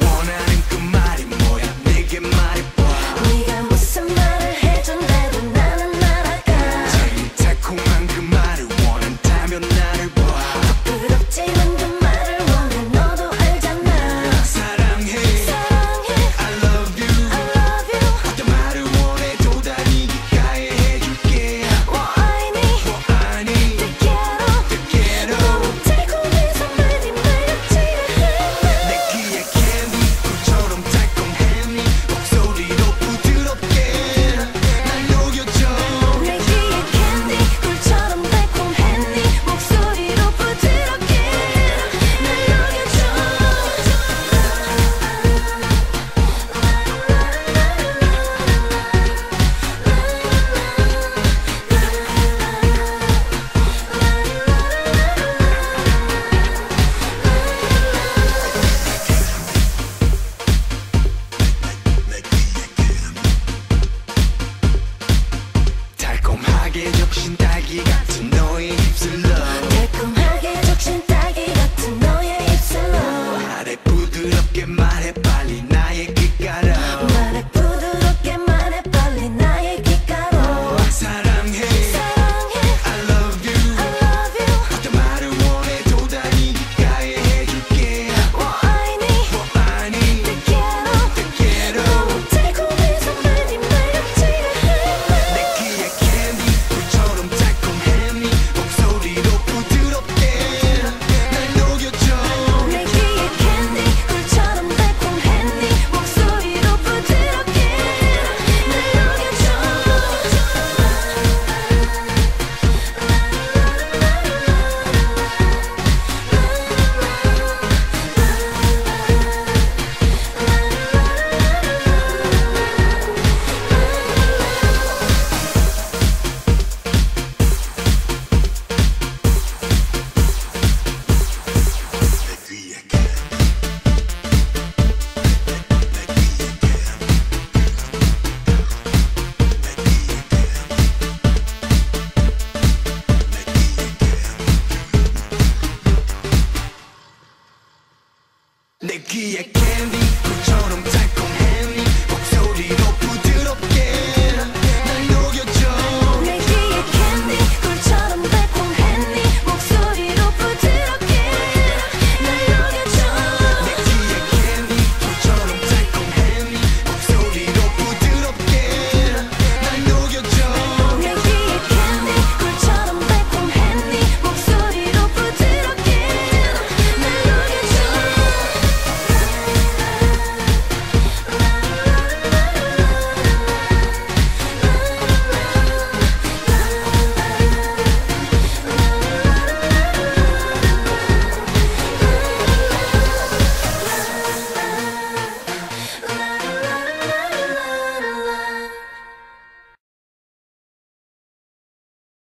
원하는 그 말이 뭐야 내게 말해봐 네가 무슨 말 key.